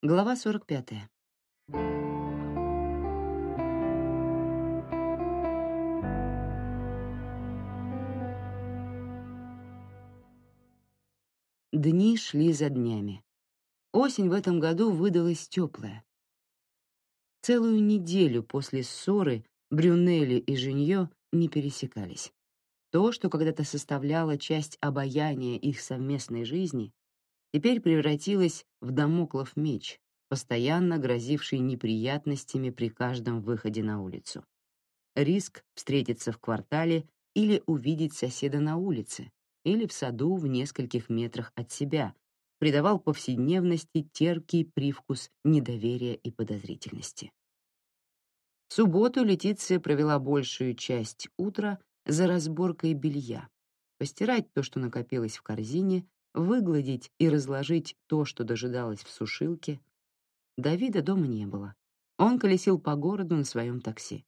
Глава 45. Дни шли за днями. Осень в этом году выдалась теплая. Целую неделю после ссоры Брюнелли и Женье не пересекались. То, что когда-то составляло часть обаяния их совместной жизни, теперь превратилось в домоклов меч, постоянно грозивший неприятностями при каждом выходе на улицу. Риск встретиться в квартале или увидеть соседа на улице, или в саду в нескольких метрах от себя, придавал повседневности терпкий привкус недоверия и подозрительности. В субботу Летиция провела большую часть утра за разборкой белья, постирать то, что накопилось в корзине, выгладить и разложить то, что дожидалось в сушилке. Давида дома не было. Он колесил по городу на своем такси.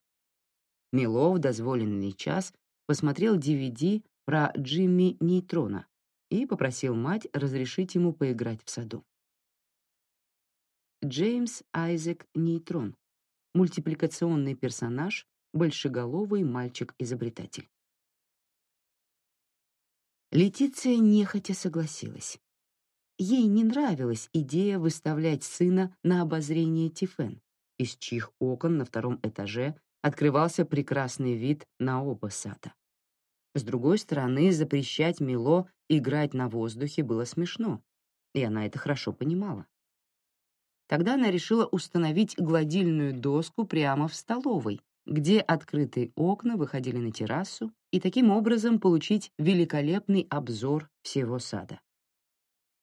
Мило в дозволенный час посмотрел DVD про Джимми Нейтрона и попросил мать разрешить ему поиграть в саду. Джеймс Айзек Нейтрон, мультипликационный персонаж, большеголовый мальчик-изобретатель. Летиция нехотя согласилась. Ей не нравилась идея выставлять сына на обозрение Тифен, из чьих окон на втором этаже открывался прекрасный вид на оба сада. С другой стороны, запрещать Мило играть на воздухе было смешно, и она это хорошо понимала. Тогда она решила установить гладильную доску прямо в столовой, где открытые окна выходили на террасу, и таким образом получить великолепный обзор всего сада.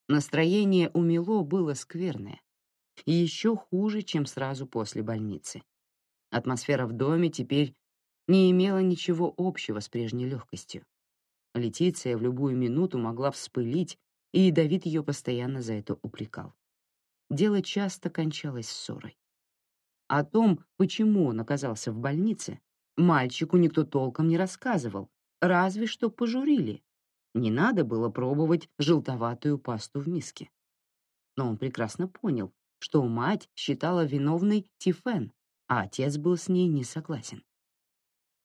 Настроение у Мило было скверное, и еще хуже, чем сразу после больницы. Атмосфера в доме теперь не имела ничего общего с прежней легкостью. Летиция в любую минуту могла вспылить, и Давид ее постоянно за это упрекал. Дело часто кончалось ссорой. О том, почему он оказался в больнице, мальчику никто толком не рассказывал, разве что пожурили. Не надо было пробовать желтоватую пасту в миске. Но он прекрасно понял, что мать считала виновной Тифен, а отец был с ней не согласен.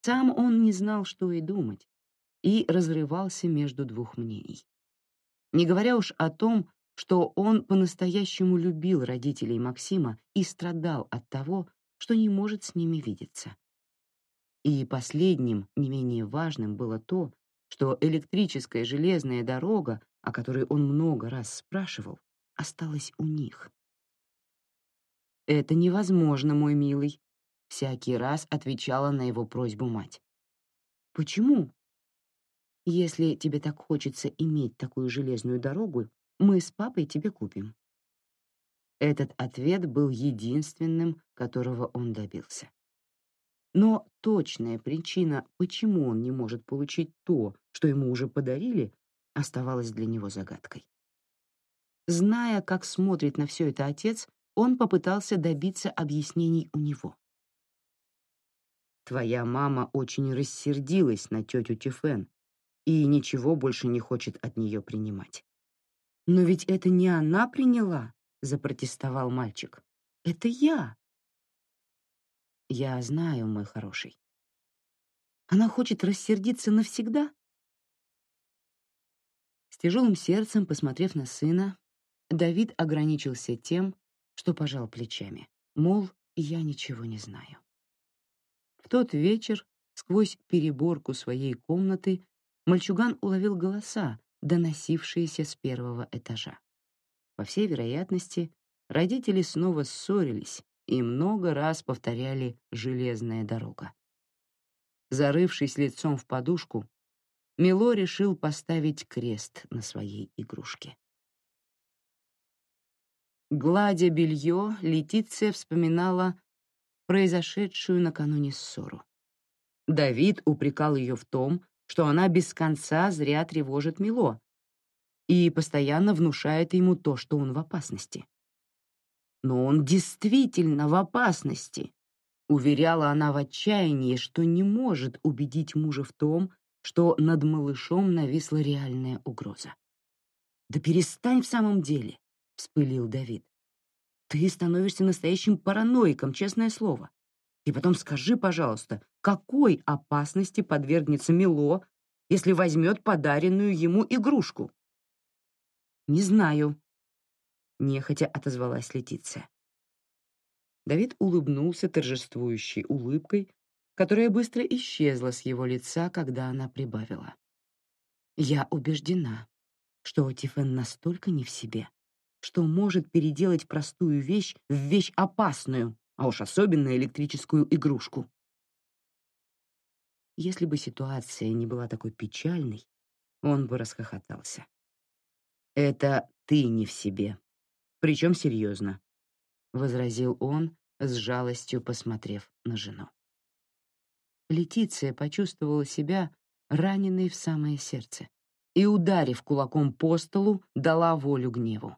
Сам он не знал, что и думать, и разрывался между двух мнений. Не говоря уж о том, что он по-настоящему любил родителей Максима и страдал от того, что не может с ними видеться. И последним, не менее важным, было то, что электрическая железная дорога, о которой он много раз спрашивал, осталась у них. «Это невозможно, мой милый», всякий раз отвечала на его просьбу мать. Почему? Если тебе так хочется иметь такую железную дорогу, мы с папой тебе купим. Этот ответ был единственным, которого он добился. Но точная причина, почему он не может получить то, что ему уже подарили, оставалась для него загадкой. Зная, как смотрит на все это отец, он попытался добиться объяснений у него. Твоя мама очень рассердилась на тетю Тифен и ничего больше не хочет от нее принимать. Но ведь это не она приняла, запротестовал мальчик. Это я. Я знаю, мой хороший. Она хочет рассердиться навсегда? С тяжелым сердцем, посмотрев на сына, Давид ограничился тем, что пожал плечами, мол, я ничего не знаю. В тот вечер, сквозь переборку своей комнаты, мальчуган уловил голоса, доносившиеся с первого этажа. По всей вероятности, родители снова ссорились и много раз повторяли «железная дорога». Зарывшись лицом в подушку, Мило решил поставить крест на своей игрушке. Гладя белье, Летиция вспоминала произошедшую накануне ссору. Давид упрекал ее в том, что она без конца зря тревожит Мило и постоянно внушает ему то, что он в опасности. Но он действительно в опасности, уверяла она в отчаянии, что не может убедить мужа в том, что над малышом нависла реальная угроза. «Да перестань в самом деле», — вспылил Давид. Ты становишься настоящим параноиком, честное слово. И потом скажи, пожалуйста, какой опасности подвергнется Мило, если возьмет подаренную ему игрушку? Не знаю, нехотя отозвалась Летиция. Давид улыбнулся торжествующей улыбкой, которая быстро исчезла с его лица, когда она прибавила. Я убеждена, что Тифен настолько не в себе, что может переделать простую вещь в вещь опасную, а уж особенно электрическую игрушку. Если бы ситуация не была такой печальной, он бы расхохотался. «Это ты не в себе. Причем серьезно», — возразил он, с жалостью посмотрев на жену. Летиция почувствовала себя раненой в самое сердце и, ударив кулаком по столу, дала волю гневу.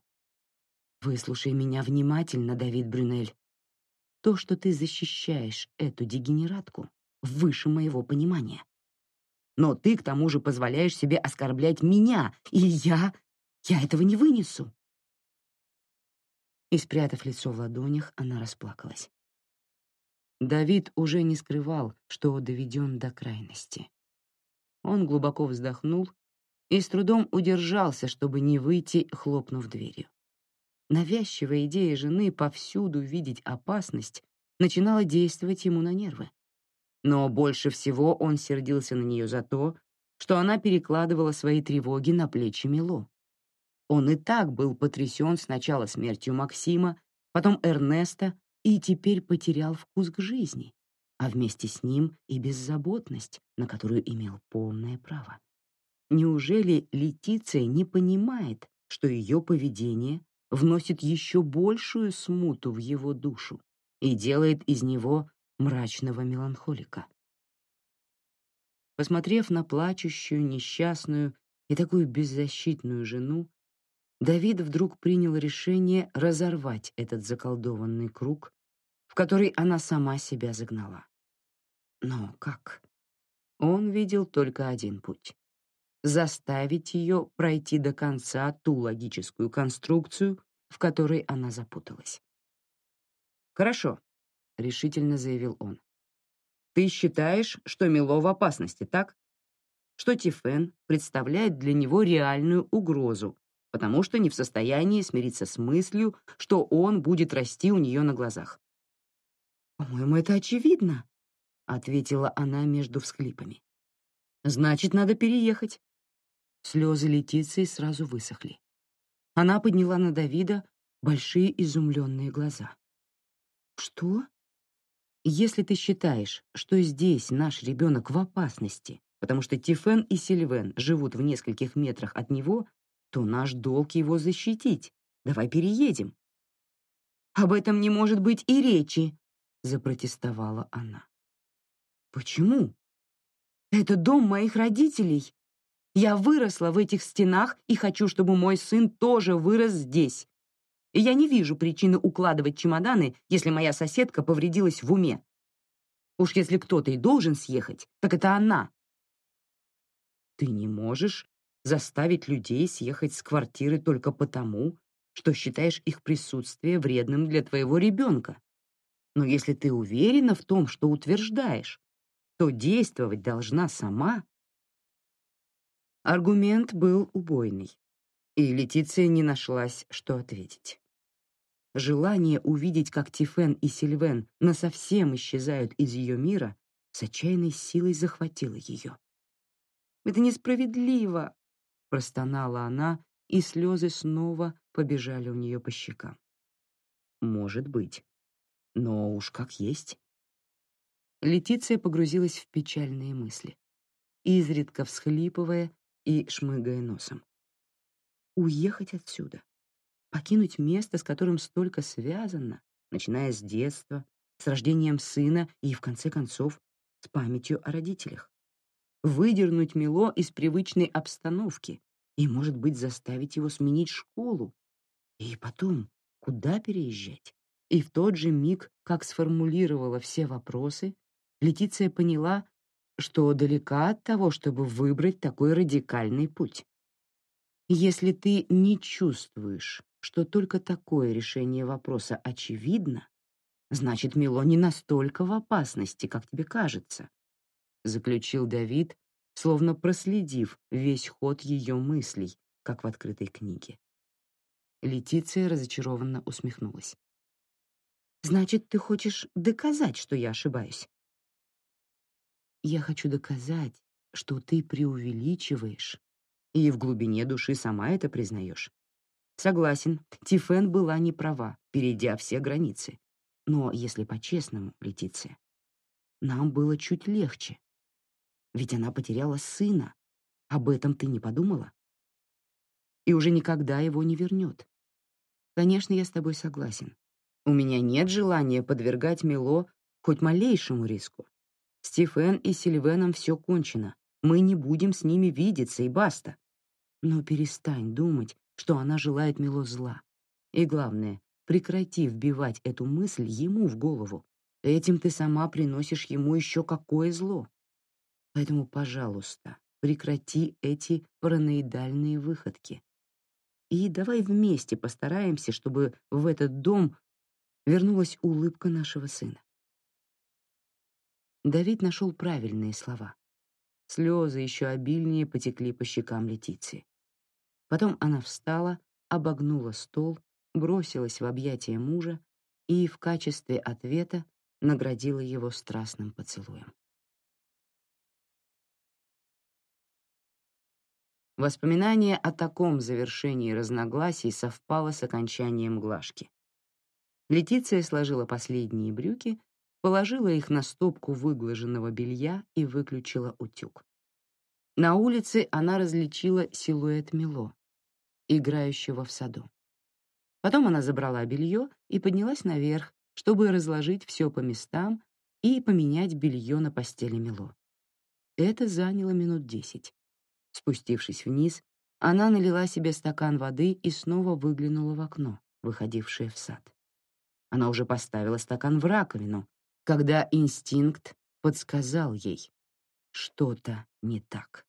«Выслушай меня внимательно, Давид Брюнель. То, что ты защищаешь эту дегенератку, выше моего понимания. Но ты к тому же позволяешь себе оскорблять меня, и я... я этого не вынесу. И, спрятав лицо в ладонях, она расплакалась. Давид уже не скрывал, что доведен до крайности. Он глубоко вздохнул и с трудом удержался, чтобы не выйти, хлопнув дверью. Навязчивая идея жены повсюду видеть опасность начинала действовать ему на нервы. Но больше всего он сердился на нее за то, что она перекладывала свои тревоги на плечи Мило. Он и так был потрясен сначала смертью Максима, потом Эрнеста и теперь потерял вкус к жизни, а вместе с ним и беззаботность, на которую имел полное право. Неужели Летиция не понимает, что ее поведение вносит еще большую смуту в его душу и делает из него мрачного меланхолика. Посмотрев на плачущую, несчастную и такую беззащитную жену, Давид вдруг принял решение разорвать этот заколдованный круг, в который она сама себя загнала. Но как? Он видел только один путь заставить ее пройти до конца ту логическую конструкцию, в которой она запуталась. «Хорошо», — решительно заявил он. «Ты считаешь, что Мило в опасности, так? Что Тифен представляет для него реальную угрозу, потому что не в состоянии смириться с мыслью, что он будет расти у нее на глазах». «По-моему, это очевидно», — ответила она между всхлипами. «Значит, надо переехать. Слезы Летиции сразу высохли. Она подняла на Давида большие изумленные глаза. «Что? Если ты считаешь, что здесь наш ребенок в опасности, потому что Тифен и Сильвен живут в нескольких метрах от него, то наш долг его защитить. Давай переедем». «Об этом не может быть и речи», — запротестовала она. «Почему? Это дом моих родителей. Я выросла в этих стенах и хочу, чтобы мой сын тоже вырос здесь. И я не вижу причины укладывать чемоданы, если моя соседка повредилась в уме. Уж если кто-то и должен съехать, так это она. Ты не можешь заставить людей съехать с квартиры только потому, что считаешь их присутствие вредным для твоего ребенка. Но если ты уверена в том, что утверждаешь, то действовать должна сама. Аргумент был убойный, и Летиция не нашлась, что ответить. Желание увидеть, как Тифен и Сильвен насовсем исчезают из ее мира, с отчаянной силой захватило ее. «Это несправедливо!» — простонала она, и слезы снова побежали у нее по щекам. «Может быть. Но уж как есть». Летиция погрузилась в печальные мысли, изредка всхлипывая и шмыгая носом. Уехать отсюда, покинуть место, с которым столько связано, начиная с детства, с рождением сына и, в конце концов, с памятью о родителях. Выдернуть Мило из привычной обстановки и, может быть, заставить его сменить школу. И потом, куда переезжать? И в тот же миг, как сформулировала все вопросы, Летиция поняла, что далека от того, чтобы выбрать такой радикальный путь. Если ты не чувствуешь, что только такое решение вопроса очевидно, значит, Мило не настолько в опасности, как тебе кажется, заключил Давид, словно проследив весь ход ее мыслей, как в открытой книге. Летиция разочарованно усмехнулась. Значит, ты хочешь доказать, что я ошибаюсь? Я хочу доказать, что ты преувеличиваешь, и в глубине души сама это признаешь. Согласен, Тифен была не права, перейдя все границы. Но, если по-честному, Летиция, нам было чуть легче. Ведь она потеряла сына. Об этом ты не подумала? И уже никогда его не вернет. Конечно, я с тобой согласен. У меня нет желания подвергать Мило хоть малейшему риску. Стефен и Сильвеном все кончено. Мы не будем с ними видеться, и баста. Но перестань думать, что она желает Мило зла. И главное, прекрати вбивать эту мысль ему в голову. Этим ты сама приносишь ему еще какое зло. Поэтому, пожалуйста, прекрати эти параноидальные выходки. И давай вместе постараемся, чтобы в этот дом вернулась улыбка нашего сына. Давид нашел правильные слова. Слезы еще обильнее потекли по щекам Летиции. Потом она встала, обогнула стол, бросилась в объятия мужа и в качестве ответа наградила его страстным поцелуем. Воспоминание о таком завершении разногласий совпало с окончанием глажки. Летиция сложила последние брюки положила их на стопку выглаженного белья и выключила утюг. На улице она различила силуэт Мило, играющего в саду. Потом она забрала белье и поднялась наверх, чтобы разложить все по местам и поменять белье на постели Мило. Это заняло минут десять. Спустившись вниз, она налила себе стакан воды и снова выглянула в окно, выходившее в сад. Она уже поставила стакан в раковину, когда инстинкт подсказал ей, что-то не так.